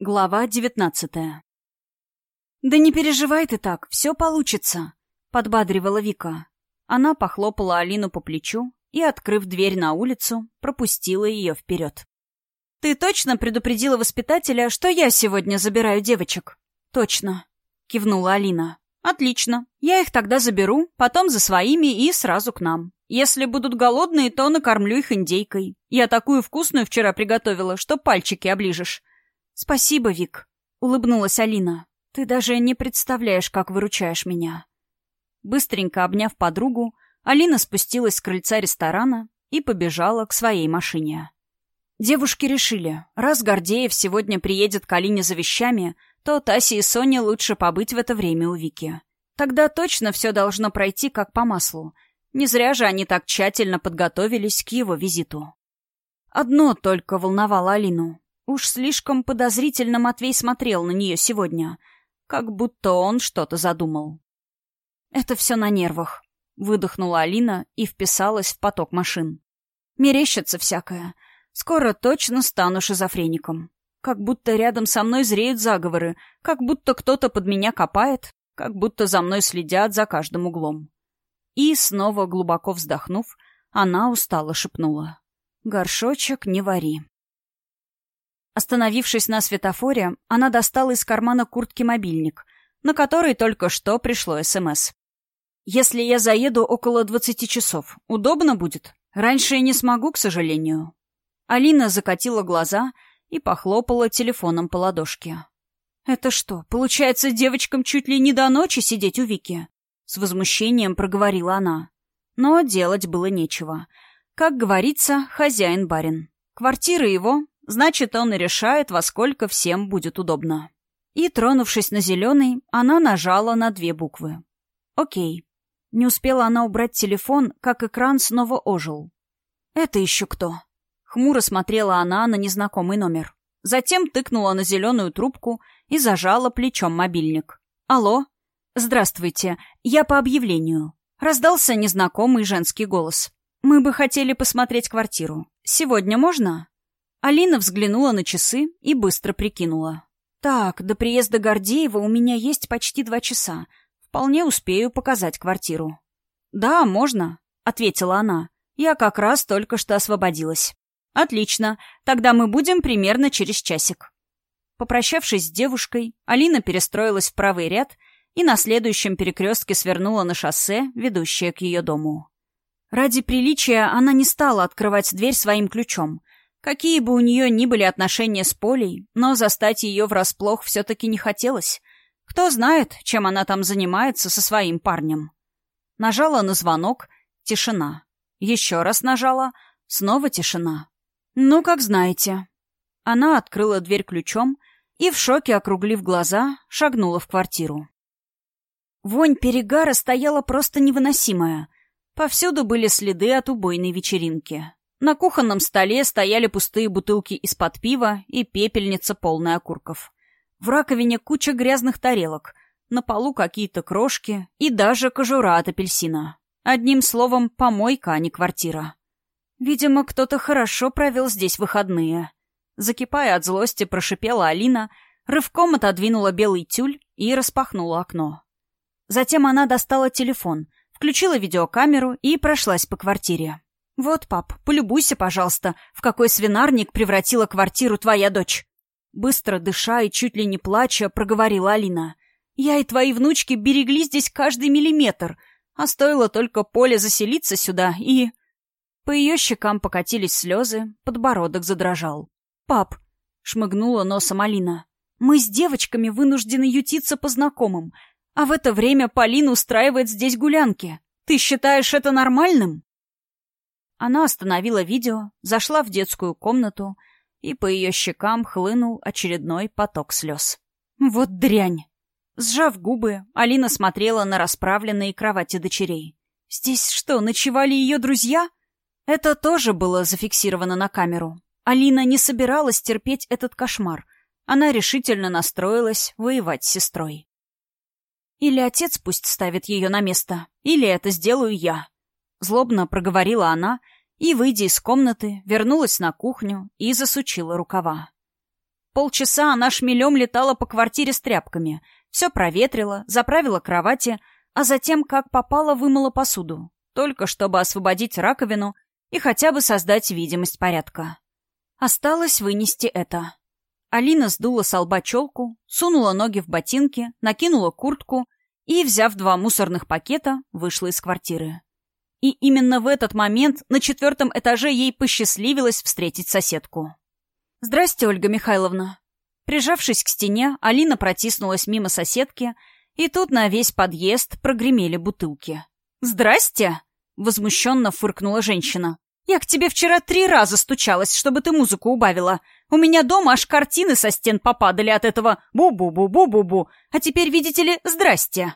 Глава девятнадцатая. «Да не переживай ты так, все получится», — подбадривала Вика. Она похлопала Алину по плечу и, открыв дверь на улицу, пропустила ее вперед. «Ты точно предупредила воспитателя, что я сегодня забираю девочек?» «Точно», — кивнула Алина. «Отлично. Я их тогда заберу, потом за своими и сразу к нам. Если будут голодные, то накормлю их индейкой. Я такую вкусную вчера приготовила, что пальчики оближешь. «Спасибо, Вик», — улыбнулась Алина. «Ты даже не представляешь, как выручаешь меня». Быстренько обняв подругу, Алина спустилась с крыльца ресторана и побежала к своей машине. Девушки решили, раз Гордеев сегодня приедет к Алине за вещами, то Тасе и Соне лучше побыть в это время у Вики. Тогда точно все должно пройти как по маслу. Не зря же они так тщательно подготовились к его визиту. Одно только волновало Алину. Уж слишком подозрительно Матвей смотрел на нее сегодня, как будто он что-то задумал. «Это все на нервах», — выдохнула Алина и вписалась в поток машин. «Мерещится всякое. Скоро точно стану шизофреником. Как будто рядом со мной зреют заговоры, как будто кто-то под меня копает, как будто за мной следят за каждым углом». И, снова глубоко вздохнув, она устало шепнула. «Горшочек не вари». Остановившись на светофоре, она достала из кармана куртки мобильник, на который только что пришло СМС. «Если я заеду около двадцати часов, удобно будет? Раньше я не смогу, к сожалению». Алина закатила глаза и похлопала телефоном по ладошке. «Это что, получается, девочкам чуть ли не до ночи сидеть у Вики?» С возмущением проговорила она. Но делать было нечего. Как говорится, хозяин-барин. Квартира его, Значит, он и решает, во сколько всем будет удобно. И, тронувшись на зеленый, она нажала на две буквы. «Окей». Не успела она убрать телефон, как экран снова ожил. «Это еще кто?» Хмуро смотрела она на незнакомый номер. Затем тыкнула на зеленую трубку и зажала плечом мобильник. «Алло? Здравствуйте. Я по объявлению». Раздался незнакомый женский голос. «Мы бы хотели посмотреть квартиру. Сегодня можно?» Алина взглянула на часы и быстро прикинула. «Так, до приезда Гордеева у меня есть почти два часа. Вполне успею показать квартиру». «Да, можно», — ответила она. «Я как раз только что освободилась». «Отлично. Тогда мы будем примерно через часик». Попрощавшись с девушкой, Алина перестроилась в правый ряд и на следующем перекрестке свернула на шоссе, ведущее к ее дому. Ради приличия она не стала открывать дверь своим ключом, Какие бы у нее ни были отношения с Полей, но застать ее врасплох все-таки не хотелось. Кто знает, чем она там занимается со своим парнем. Нажала на звонок — тишина. Еще раз нажала — снова тишина. «Ну, как знаете». Она открыла дверь ключом и, в шоке округлив глаза, шагнула в квартиру. Вонь перегара стояла просто невыносимая. Повсюду были следы от убойной вечеринки. На кухонном столе стояли пустые бутылки из-под пива и пепельница, полная окурков. В раковине куча грязных тарелок, на полу какие-то крошки и даже кожура от апельсина. Одним словом, помойка, а не квартира. Видимо, кто-то хорошо провел здесь выходные. Закипая от злости, прошипела Алина, рывком отодвинула белый тюль и распахнула окно. Затем она достала телефон, включила видеокамеру и прошлась по квартире. «Вот, пап, полюбуйся, пожалуйста, в какой свинарник превратила квартиру твоя дочь». Быстро дыша и чуть ли не плача, проговорила Алина. «Я и твои внучки берегли здесь каждый миллиметр, а стоило только Поле заселиться сюда, и...» По ее щекам покатились слезы, подбородок задрожал. «Пап», — шмыгнула носом Алина, — «мы с девочками вынуждены ютиться по знакомым, а в это время Полина устраивает здесь гулянки. Ты считаешь это нормальным?» Она остановила видео, зашла в детскую комнату, и по ее щекам хлынул очередной поток слез. «Вот дрянь!» Сжав губы, Алина смотрела на расправленные кровати дочерей. «Здесь что, ночевали ее друзья?» Это тоже было зафиксировано на камеру. Алина не собиралась терпеть этот кошмар. Она решительно настроилась воевать с сестрой. «Или отец пусть ставит ее на место, или это сделаю я», Злобно проговорила она и, выйдя из комнаты, вернулась на кухню и засучила рукава. Полчаса она шмелем летала по квартире с тряпками. Все проветрила, заправила кровати, а затем, как попало, вымыла посуду. Только чтобы освободить раковину и хотя бы создать видимость порядка. Осталось вынести это. Алина сдула с лба челку, сунула ноги в ботинки, накинула куртку и, взяв два мусорных пакета, вышла из квартиры. И именно в этот момент на четвертом этаже ей посчастливилось встретить соседку. «Здрасте, Ольга Михайловна». Прижавшись к стене, Алина протиснулась мимо соседки, и тут на весь подъезд прогремели бутылки. «Здрасте!» — возмущенно фыркнула женщина. «Я к тебе вчера три раза стучалась, чтобы ты музыку убавила. У меня дома аж картины со стен попадали от этого бу-бу-бу-бу-бу-бу. А теперь, видите ли, здрасте!»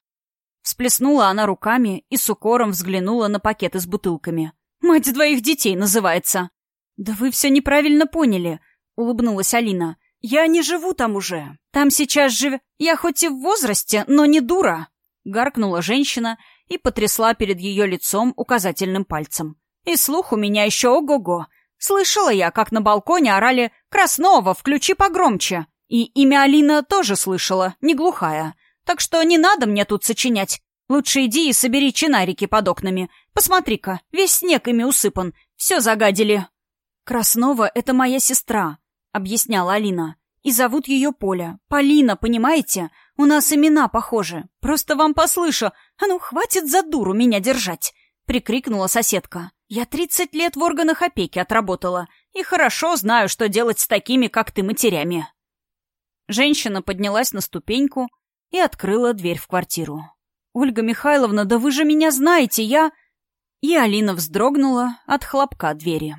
Всплеснула она руками и с укором взглянула на пакеты с бутылками. «Мать двоих детей называется!» «Да вы все неправильно поняли», — улыбнулась Алина. «Я не живу там уже. Там сейчас живе... Я хоть и в возрасте, но не дура!» Гаркнула женщина и потрясла перед ее лицом указательным пальцем. И слух у меня еще ого-го. Слышала я, как на балконе орали «Краснова, включи погромче!» И имя Алина тоже слышала, не глухая. Так что не надо мне тут сочинять. Лучше иди и собери чинарики под окнами. Посмотри-ка, весь снег ими усыпан. Все загадили. «Краснова — это моя сестра», — объясняла Алина. «И зовут ее Поля. Полина, понимаете? У нас имена похожи. Просто вам послышу. А ну, хватит за дуру меня держать!» — прикрикнула соседка. Я тридцать лет в органах опеки отработала и хорошо знаю, что делать с такими, как ты, матерями. Женщина поднялась на ступеньку и открыла дверь в квартиру. «Ольга Михайловна, да вы же меня знаете, я...» И Алина вздрогнула от хлопка двери.